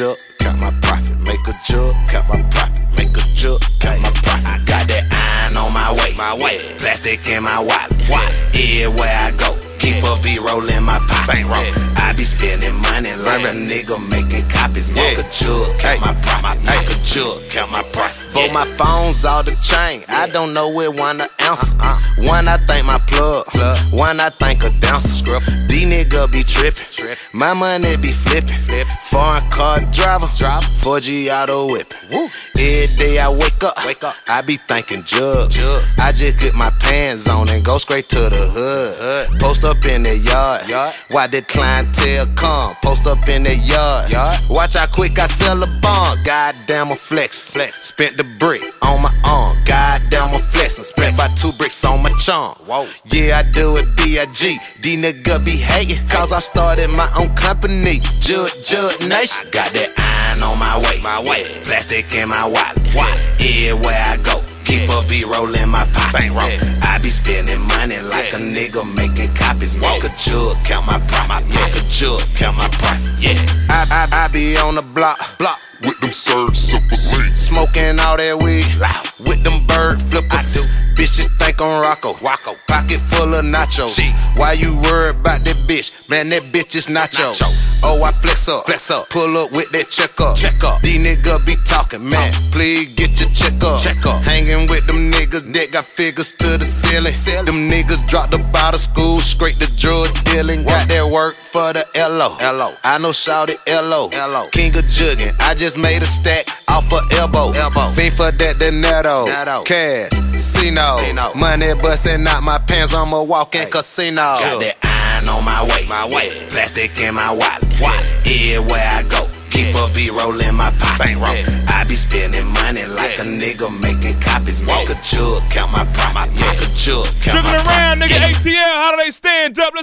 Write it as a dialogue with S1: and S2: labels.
S1: jug, count my profit. Make a jug, count my profit. Make a jug, count my profit. I got that iron on my way. My way. Plastic in my wallet. Wallet. Everywhere I go. Keep a B-roll in my pocket. Bankroll. I be spending money like a nigga making copies. Make a jug, count my profit. Make a jug, count my profit. But my phone's all the chain. I don't know where one to answer. Uh-uh. One I think my plug. One I think a dancer. These nigga be trippin'. My money be flippin'. Foreign car driver. 4G auto whippin'. Every day I wake up, wake up. I be thinking jugs. I just get my pants on and go straight to the hood. Up in the yard. Why the clientele come? Post up in the yard. Watch how quick I sell a bond. Goddamn, a flex. flex. Spent the brick on my arm. Goddamn, a flex. And spent by two bricks on my charm. Yeah, I do it B.I.G. D nigga be hating. Cause I started my own company. Jud, Jud Nation. I got that iron on my way. My way. Plastic in my wallet. Wallet. Everywhere I go. Keep a B-roll in my pocket. I be spending money like a nigga making copies. Make a jug, count my profit. Make a jug, count my profit. Yeah. I, I, I be on the block. Block.
S2: With them surge super seats.
S1: Smoking all that weed. With them bird flippers. Bitches think I'm Rocco. Rocco. Pocket full of nachos. Why you worried about that bitch? Man, that bitch is nacho. Oh, I flex up. Flex up. Pull up with that check up. Check up. These niggas talking, man. Please get your check up. Check up. Hanging with them niggas that got figures to the ceiling. Them niggas dropped up out of school, straight to drug dealing. Got that work for the LO. LO. I know shouted LO. LO. King of jugging. I just made a stack off of elbow. Elbow. Fiend for that dinero. Cash. Cino. Money busting out my pants. I'm a walking casino. Got that iron on my way. My way. Plastic in my wallet. Wallet. Everywhere I go. Keep a B-roll in my pocket. I be spending money like a nigga making copies. Make a jug, count my profit. Make a jug, count my
S3: Dribbling around, nigga. ATL, how do they stand up? Let's